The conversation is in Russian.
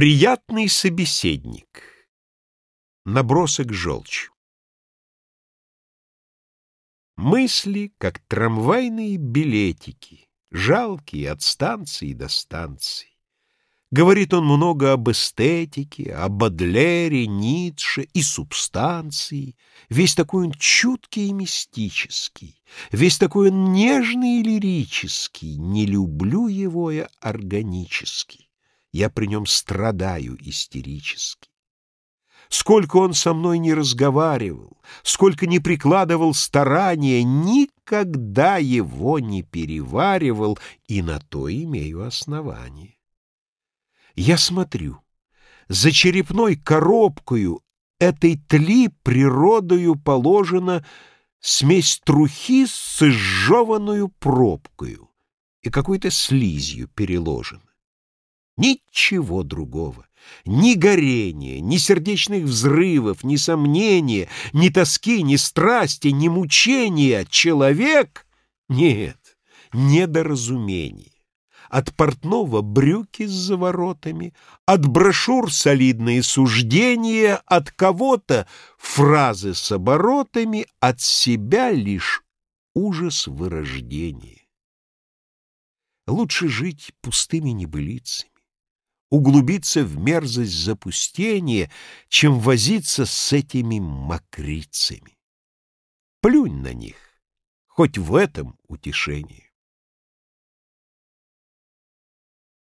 Приятный собеседник. Набросок желчью. Мысли, как трамвайные билетики, жалкие от станции до станции. Говорит он много об эстетике, о Бодлере, Ницше и субстанции. Весь такой он чуткий и мистический, весь такой он нежный и лирический. Не люблю его я органический я при нем страдаю истерически. Сколько он со мной не разговаривал, сколько не прикладывал старания, никогда его не переваривал, и на то имею основание. Я смотрю, за черепной коробкою этой тли природою положена смесь трухи с изжеванную пробкою и какой-то слизью переложена. Ничего другого. Ни горения, ни сердечных взрывов, ни сомнения, ни тоски, ни страсти, ни мучения. Человек — нет, недоразумение. От портного брюки с заворотами, от брошюр солидные суждения, от кого-то фразы с оборотами, от себя лишь ужас вырождения. Лучше жить пустыми небылицами углубиться в мерзость запустения, чем возиться с этими мокрицами. Плюнь на них, хоть в этом утешение.